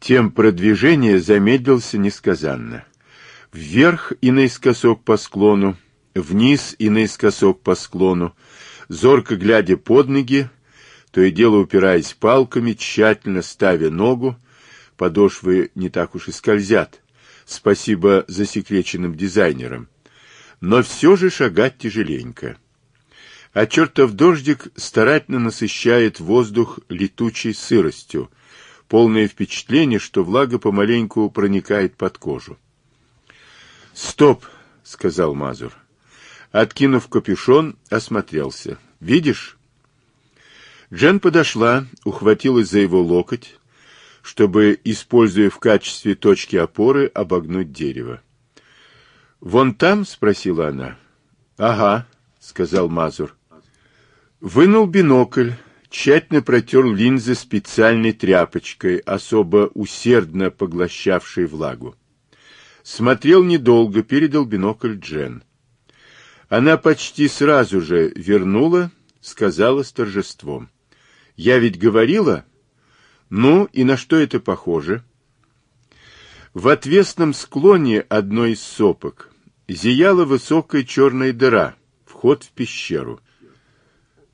тем продвижение замедлился несказанно. Вверх и наискосок по склону, вниз и наискосок по склону, зорко глядя под ноги, то и дело упираясь палками, тщательно ставя ногу, подошвы не так уж и скользят, спасибо засекреченным дизайнерам, но все же шагать тяжеленько. А чертов дождик старательно насыщает воздух летучей сыростью, полное впечатление, что влага помаленьку проникает под кожу. «Стоп!» — сказал Мазур. Откинув капюшон, осмотрелся. «Видишь?» Джен подошла, ухватилась за его локоть, чтобы, используя в качестве точки опоры, обогнуть дерево. «Вон там?» — спросила она. «Ага», — сказал Мазур. Вынул бинокль, тщательно протер линзы специальной тряпочкой, особо усердно поглощавшей влагу. Смотрел недолго, передал бинокль Джен. Она почти сразу же вернула, сказала с торжеством. «Я ведь говорила? Ну, и на что это похоже?» В отвесном склоне одной из сопок зияла высокая черная дыра, вход в пещеру.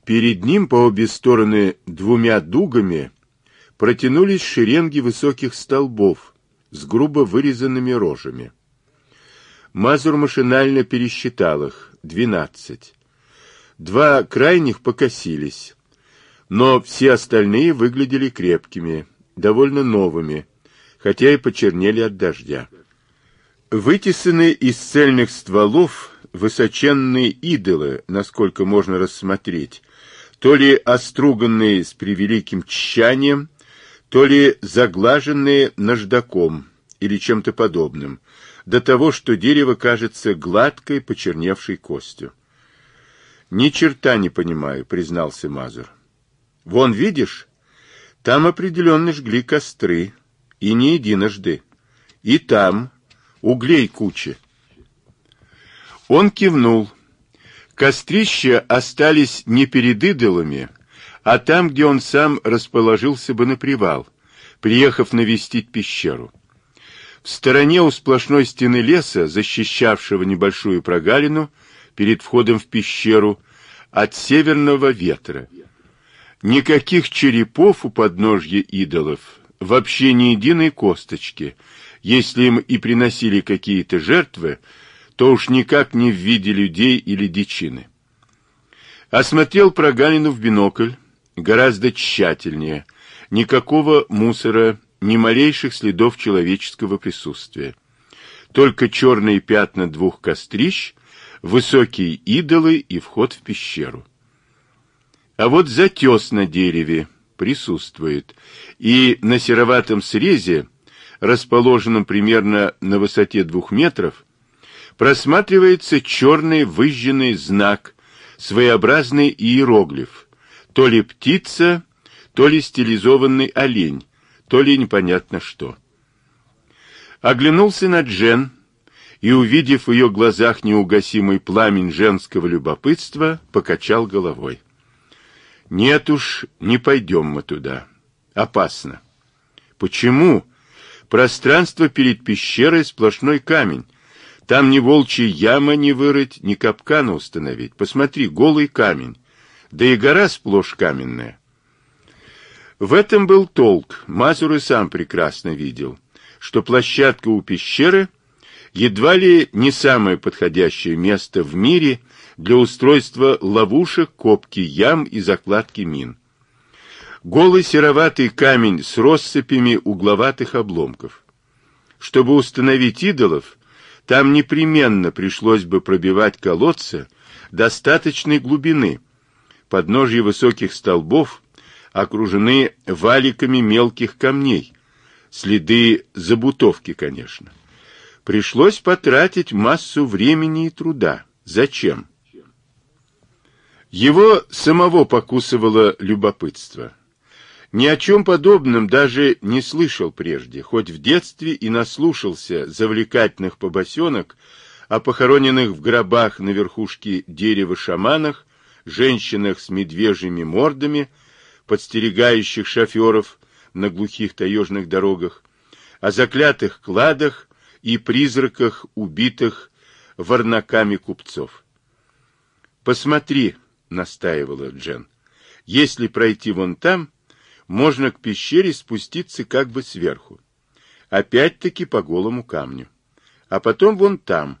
Перед ним по обе стороны двумя дугами протянулись шеренги высоких столбов с грубо вырезанными рожами. Мазур машинально пересчитал их — двенадцать. Два крайних покосились, но все остальные выглядели крепкими, довольно новыми, хотя и почернели от дождя. Вытесанные из цельных стволов высоченные идолы, насколько можно рассмотреть, то ли оструганные с превеликим тщанием, то ли заглаженные наждаком или чем-то подобным, до того, что дерево кажется гладкой, почерневшей костью. «Ни черта не понимаю», — признался Мазур. «Вон, видишь, там определенно жгли костры, и не единожды. И там углей куча». Он кивнул. Кострища остались не перед идолами, а там, где он сам расположился бы на привал, приехав навестить пещеру. В стороне у сплошной стены леса, защищавшего небольшую прогалину перед входом в пещеру от северного ветра. Никаких черепов у подножья идолов, вообще ни единой косточки. Если им и приносили какие-то жертвы, то уж никак не в виде людей или дичины. Осмотрел прогалину в бинокль гораздо тщательнее. Никакого мусора, ни малейших следов человеческого присутствия. Только черные пятна двух кострищ, высокие идолы и вход в пещеру. А вот затес на дереве присутствует, и на сероватом срезе, расположенном примерно на высоте двух метров, просматривается черный выжженный знак, своеобразный иероглиф, то ли птица, то ли стилизованный олень, то ли непонятно что. Оглянулся на Джен и, увидев в ее глазах неугасимый пламень женского любопытства, покачал головой. «Нет уж, не пойдем мы туда. Опасно». «Почему?» Пространство перед пещерой сплошной камень. Там ни волчья яма не вырыть, ни капкана установить. Посмотри, голый камень. Да и гора сплошь каменная. В этом был толк. Мазур и сам прекрасно видел, что площадка у пещеры едва ли не самое подходящее место в мире для устройства ловушек, копки ям и закладки мин. Голый сероватый камень с россыпями угловатых обломков. Чтобы установить идолов, там непременно пришлось бы пробивать колодцы достаточной глубины. Подножья высоких столбов окружены валиками мелких камней. Следы забутовки, конечно. Пришлось потратить массу времени и труда. Зачем? Его самого покусывало любопытство. Ни о чем подобном даже не слышал прежде, хоть в детстве и наслушался завлекательных побосенок о похороненных в гробах на верхушке дерева шаманах, женщинах с медвежьими мордами, подстерегающих шоферов на глухих таежных дорогах, о заклятых кладах и призраках убитых варнаками купцов. «Посмотри», — настаивала Джен, — «если пройти вон там, можно к пещере спуститься как бы сверху. Опять-таки по голому камню. А потом вон там.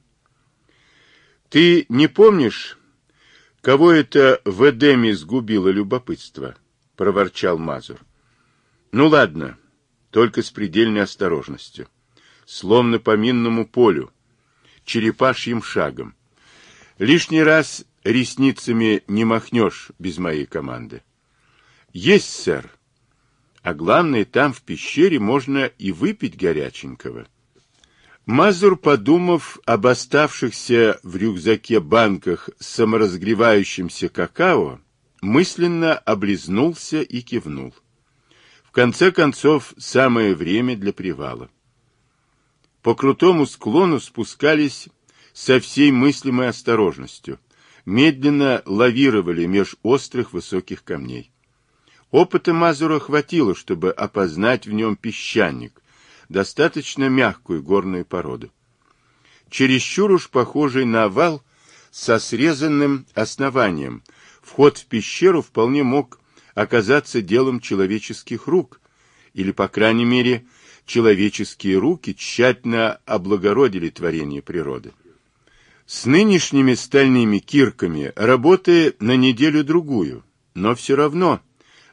Ты не помнишь, кого это в Эдеме сгубило любопытство?» — проворчал Мазур. «Ну ладно, только с предельной осторожностью. Словно по минному полю, черепашьим шагом. Лишний раз ресницами не махнешь без моей команды. Есть, сэр. А главное, там в пещере можно и выпить горяченького. Мазур, подумав об оставшихся в рюкзаке банках с саморазгревающимся какао, мысленно облизнулся и кивнул. В конце концов, самое время для привала. По крутому склону спускались со всей мыслимой осторожностью, медленно лавировали меж острых высоких камней. Опыта Мазура хватило, чтобы опознать в нем песчаник, достаточно мягкую горную породу. Чересчур уж похожий на овал со срезанным основанием, вход в пещеру вполне мог оказаться делом человеческих рук, или, по крайней мере, человеческие руки тщательно облагородили творение природы. С нынешними стальными кирками работы на неделю-другую, но все равно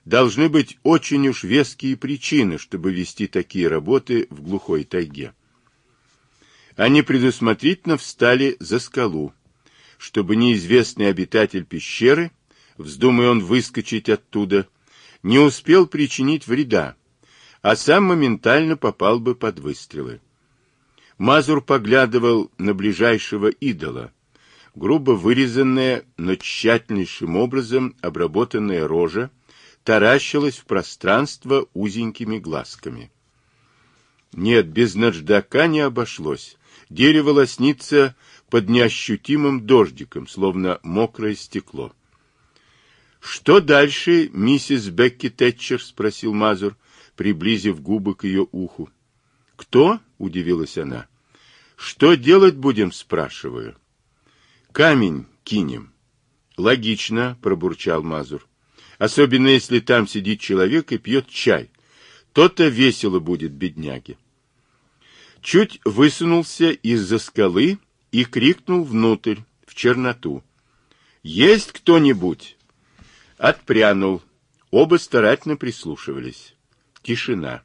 должны быть очень уж веские причины, чтобы вести такие работы в глухой тайге. Они предусмотрительно встали за скалу, чтобы неизвестный обитатель пещеры, вздумая он выскочить оттуда, не успел причинить вреда, а сам моментально попал бы под выстрелы. Мазур поглядывал на ближайшего идола. Грубо вырезанная, но тщательнейшим образом обработанная рожа таращилась в пространство узенькими глазками. Нет, без наждака не обошлось. Дерево лоснится под неощутимым дождиком, словно мокрое стекло. — Что дальше, миссис Бекки Тэтчер? — спросил Мазур приблизив губы к ее уху. «Кто?» — удивилась она. «Что делать будем?» — спрашиваю. «Камень кинем». «Логично», — пробурчал Мазур. «Особенно, если там сидит человек и пьет чай. То-то весело будет, бедняги». Чуть высунулся из-за скалы и крикнул внутрь, в черноту. «Есть кто-нибудь?» Отпрянул. Оба старательно прислушивались. Тишина.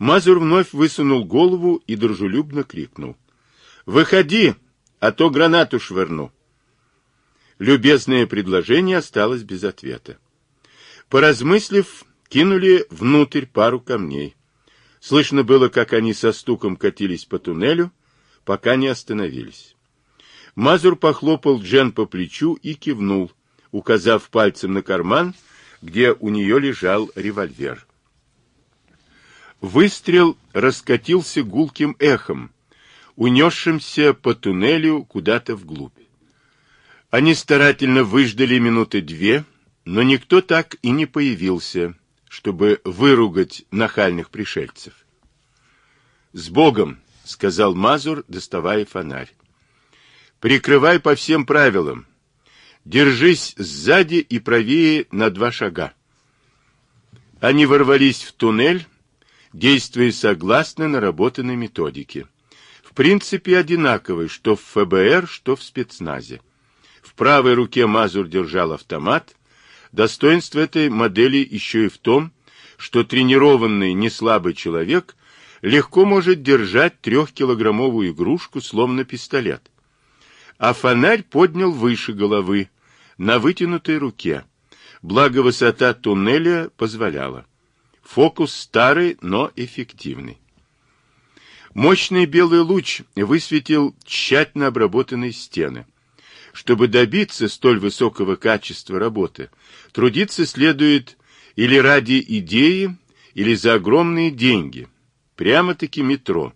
Мазур вновь высунул голову и дружелюбно крикнул. «Выходи, а то гранату швырну!» Любезное предложение осталось без ответа. Поразмыслив, кинули внутрь пару камней. Слышно было, как они со стуком катились по туннелю, пока не остановились. Мазур похлопал Джен по плечу и кивнул, указав пальцем на карман, где у нее лежал револьвер. Выстрел раскатился гулким эхом, унесшимся по туннелю куда-то вглубь. Они старательно выждали минуты две, но никто так и не появился, чтобы выругать нахальных пришельцев. «С Богом!» — сказал Мазур, доставая фонарь. «Прикрывай по всем правилам. Держись сзади и правее на два шага». Они ворвались в туннель, действуя согласно наработанной методике. В принципе одинаковой, что в ФБР, что в спецназе. В правой руке Мазур держал автомат. Достоинство этой модели еще и в том, что тренированный неслабый человек легко может держать трехкилограммовую игрушку, словно пистолет. А фонарь поднял выше головы, на вытянутой руке. Благо высота туннеля позволяла. Фокус старый, но эффективный. Мощный белый луч высветил тщательно обработанные стены. Чтобы добиться столь высокого качества работы, трудиться следует или ради идеи, или за огромные деньги. Прямо-таки метро.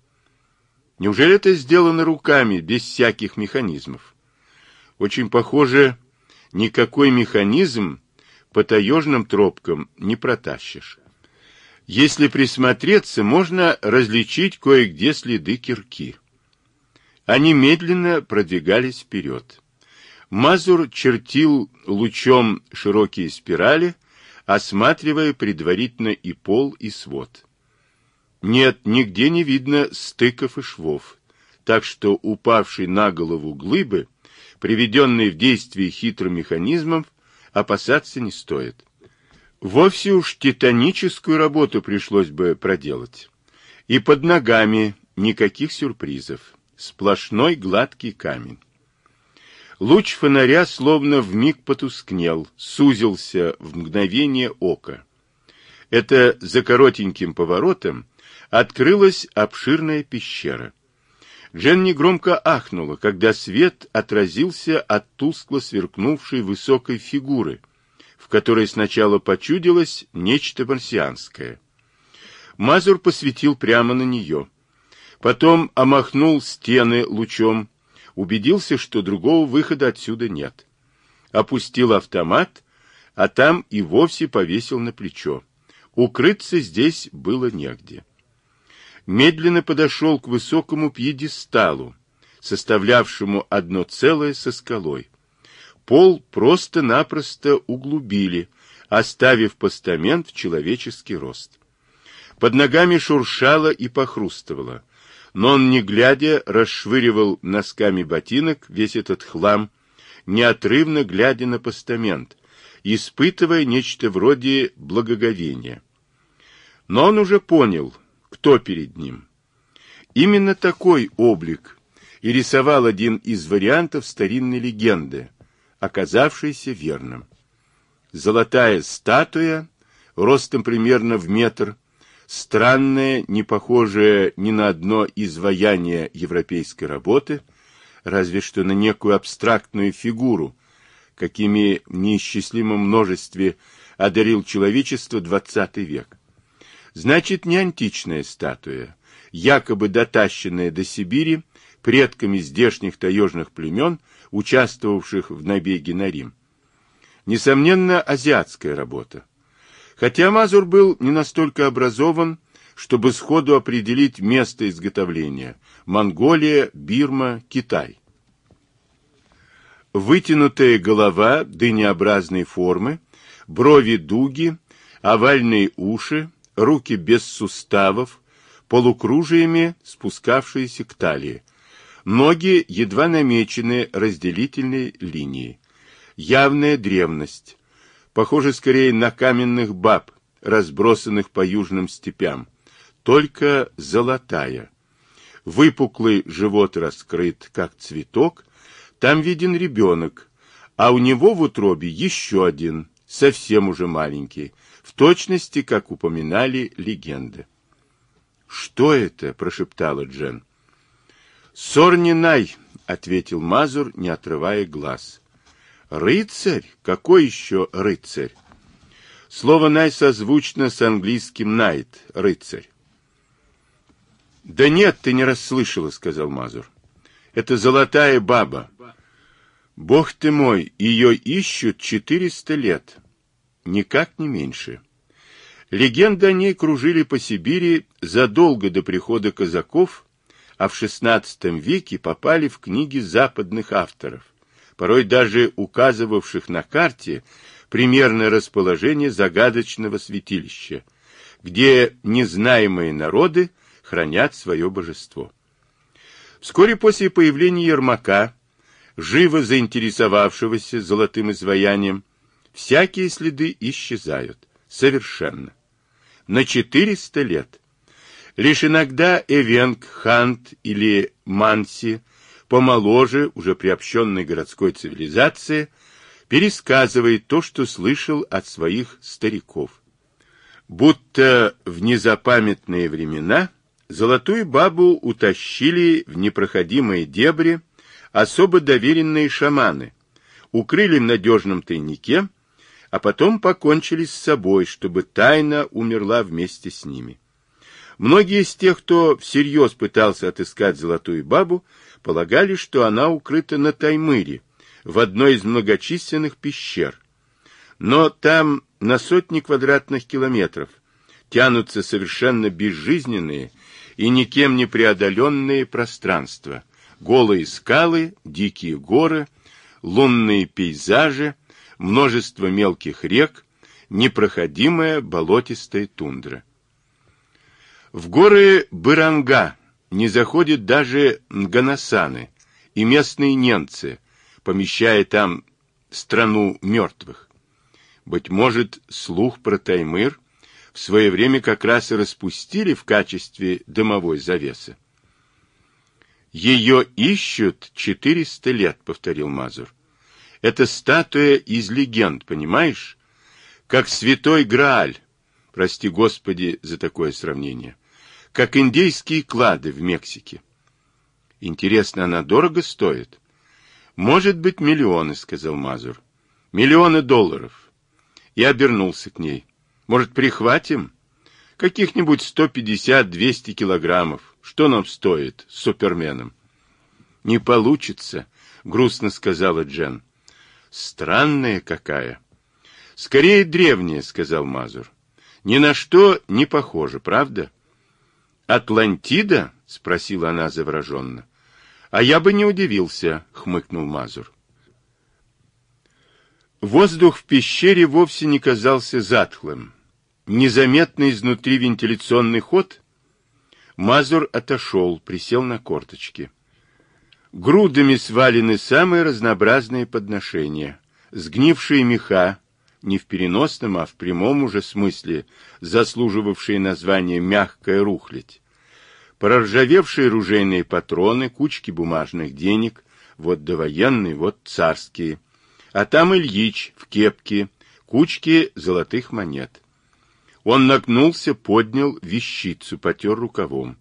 Неужели это сделано руками, без всяких механизмов? Очень похоже, никакой механизм по таежным тропкам не протащишь. Если присмотреться, можно различить кое-где следы кирки. Они медленно продвигались вперед. Мазур чертил лучом широкие спирали, осматривая предварительно и пол, и свод. Нет, нигде не видно стыков и швов, так что упавший на голову глыбы, приведенные в действие хитрым механизмом, опасаться не стоит. Вовсе уж титаническую работу пришлось бы проделать. И под ногами никаких сюрпризов. Сплошной гладкий камень. Луч фонаря словно вмиг потускнел, сузился в мгновение ока. Это за коротеньким поворотом открылась обширная пещера. Дженни громко ахнула, когда свет отразился от тускло сверкнувшей высокой фигуры, в которой сначала почудилось нечто марсианское. Мазур посветил прямо на нее. Потом омахнул стены лучом, убедился, что другого выхода отсюда нет. Опустил автомат, а там и вовсе повесил на плечо. Укрыться здесь было негде медленно подошел к высокому пьедесталу, составлявшему одно целое со скалой. Пол просто-напросто углубили, оставив постамент в человеческий рост. Под ногами шуршало и похрустывало, но он, не глядя, расшвыривал носками ботинок весь этот хлам, неотрывно глядя на постамент, испытывая нечто вроде благоговения. Но он уже понял, кто перед ним. Именно такой облик и рисовал один из вариантов старинной легенды, оказавшийся верным. Золотая статуя, ростом примерно в метр, странная, не похожая ни на одно изваяние европейской работы, разве что на некую абстрактную фигуру, какими в неисчислимом множестве одарил человечество XX век. Значит, не античная статуя, якобы дотащенная до Сибири предками здешних таежных племен, участвовавших в набеге на Рим. Несомненно, азиатская работа. Хотя Мазур был не настолько образован, чтобы сходу определить место изготовления – Монголия, Бирма, Китай. Вытянутая голова дынеобразной формы, брови дуги, овальные уши, руки без суставов, полукружиями спускавшиеся к талии, ноги едва намеченные разделительной линией. Явная древность, похоже скорее на каменных баб, разбросанных по южным степям, только золотая. Выпуклый живот раскрыт, как цветок, там виден ребенок, а у него в утробе еще один, совсем уже маленький, в точности, как упоминали легенды. «Что это?» — прошептала Джен. «Сорнинай», — ответил Мазур, не отрывая глаз. «Рыцарь? Какой еще рыцарь?» Слово «най» созвучно с английским «найт» — рыцарь. «Да нет, ты не расслышала», — сказал Мазур. «Это золотая баба. Бог ты мой, ее ищут четыреста лет. Никак не меньше. Легенды о ней кружили по Сибири задолго до прихода казаков, а в XVI веке попали в книги западных авторов, порой даже указывавших на карте примерное расположение загадочного святилища, где незнаемые народы хранят свое божество. Вскоре после появления Ермака, живо заинтересовавшегося золотым изваянием, всякие следы исчезают совершенно. На 400 лет. Лишь иногда Эвенг, Хант или Манси, помоложе, уже приобщенной городской цивилизации, пересказывает то, что слышал от своих стариков. Будто в незапамятные времена золотую бабу утащили в непроходимые дебри особо доверенные шаманы, укрыли в надежном тайнике а потом покончили с собой, чтобы тайна умерла вместе с ними. Многие из тех, кто всерьез пытался отыскать золотую бабу, полагали, что она укрыта на Таймыре, в одной из многочисленных пещер. Но там на сотни квадратных километров тянутся совершенно безжизненные и никем не преодоленные пространства, голые скалы, дикие горы, лунные пейзажи, множество мелких рек, непроходимая болотистая тундра. В горы Быранга не заходят даже нганасаны и местные немцы, помещая там страну мертвых. Быть может, слух про Таймыр в свое время как раз и распустили в качестве дымовой завесы. «Ее ищут четыреста лет», — повторил Мазур. «Это статуя из легенд, понимаешь? Как святой Грааль, прости Господи за такое сравнение, как индейские клады в Мексике. Интересно, она дорого стоит?» «Может быть, миллионы», — сказал Мазур. «Миллионы долларов». И обернулся к ней. Может, прихватим? Каких-нибудь 150-200 килограммов. Что нам стоит с суперменом? Не получится, грустно сказала Джен. Странная какая. Скорее древняя, сказал Мазур. Ни на что не похоже, правда? Атлантида? спросила она завороженно. А я бы не удивился, хмыкнул Мазур. Воздух в пещере вовсе не казался затхлым незаметно изнутри вентиляционный ход, Мазур отошел, присел на корточки. Грудами свалены самые разнообразные подношения. Сгнившие меха, не в переносном, а в прямом уже смысле, заслуживавшие название «мягкая рухлядь». Проржавевшие ружейные патроны, кучки бумажных денег, вот довоенные, вот царские. А там Ильич в кепке, кучки золотых монет. Он нагнулся, поднял вещицу, потер рукавом.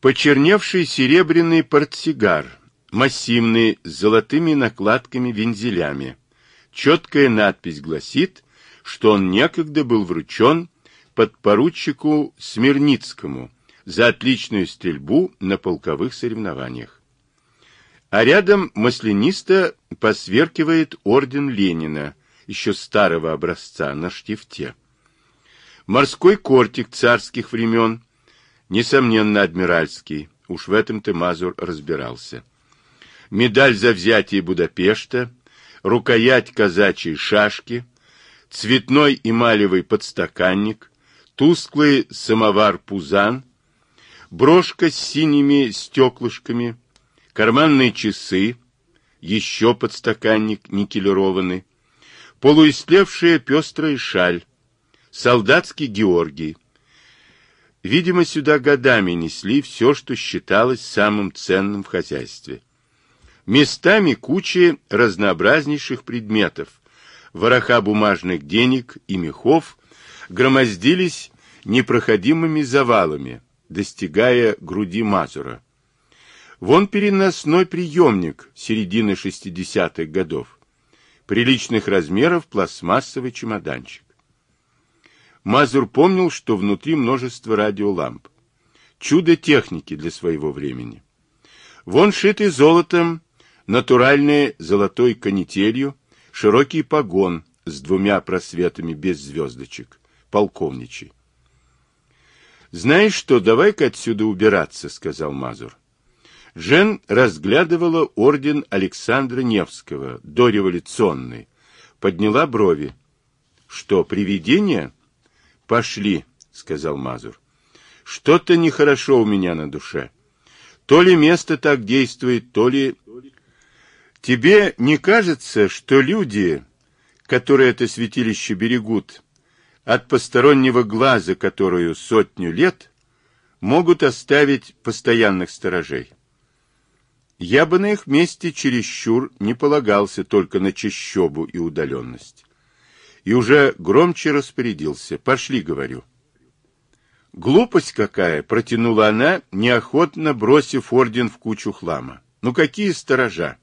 Почерневший серебряный портсигар, массивный, с золотыми накладками-вензелями. Четкая надпись гласит, что он некогда был вручен подпоручику Смирницкому за отличную стрельбу на полковых соревнованиях. А рядом маслянисто посверкивает орден Ленина, еще старого образца, на штифте. Морской кортик царских времен, несомненно, адмиральский, уж в этом-то Мазур разбирался. Медаль за взятие Будапешта, рукоять казачьей шашки, цветной эмалевый подстаканник, тусклый самовар-пузан, брошка с синими стеклышками, карманные часы, еще подстаканник никелированный, полуистлевшая пестрая шаль, солдатский Георгий. Видимо, сюда годами несли все, что считалось самым ценным в хозяйстве. Местами кучи разнообразнейших предметов, вороха бумажных денег и мехов громоздились непроходимыми завалами, достигая груди Мазура. Вон переносной приемник середины 60-х годов, приличных размеров пластмассовый чемоданчик. Мазур помнил, что внутри множество радиоламп. Чудо техники для своего времени. Вон шитый золотом, натуральный золотой канителью, широкий погон с двумя просветами без звездочек, полковничий. «Знаешь что, давай-ка отсюда убираться», — сказал Мазур. Жен разглядывала орден Александра Невского, дореволюционный, подняла брови. «Что, привидение?» Пошли, сказал Мазур. Что-то нехорошо у меня на душе. То ли место так действует, то ли... Тебе не кажется, что люди, которые это святилище берегут, от постороннего глаза, которую сотню лет, могут оставить постоянных сторожей? Я бы на их месте чересчур не полагался только на чащобу и удаленность и уже громче распорядился. «Пошли», — говорю. «Глупость какая!» — протянула она, неохотно бросив орден в кучу хлама. «Ну какие сторожа!»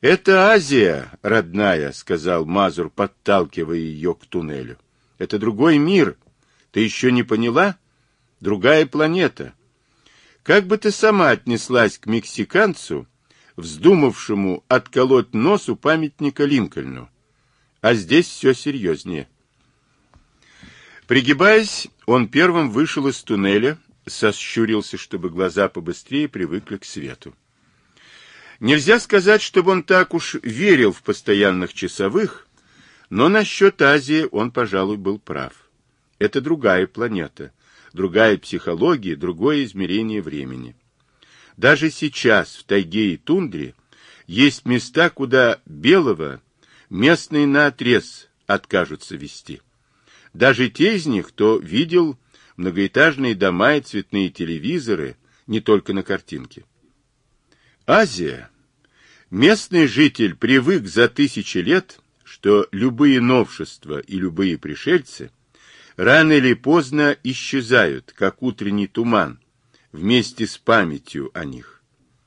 «Это Азия, родная», — сказал Мазур, подталкивая ее к туннелю. «Это другой мир. Ты еще не поняла? Другая планета. Как бы ты сама отнеслась к мексиканцу, вздумавшему отколоть нос у памятника Линкольну? а здесь все серьезнее. Пригибаясь, он первым вышел из туннеля, сощурился, чтобы глаза побыстрее привыкли к свету. Нельзя сказать, чтобы он так уж верил в постоянных часовых, но насчет Азии он, пожалуй, был прав. Это другая планета, другая психология, другое измерение времени. Даже сейчас в тайге и тундре есть места, куда белого местные наотрез откажутся вести. Даже те из них, кто видел многоэтажные дома и цветные телевизоры не только на картинке. Азия. Местный житель привык за тысячи лет, что любые новшества и любые пришельцы рано или поздно исчезают, как утренний туман, вместе с памятью о них.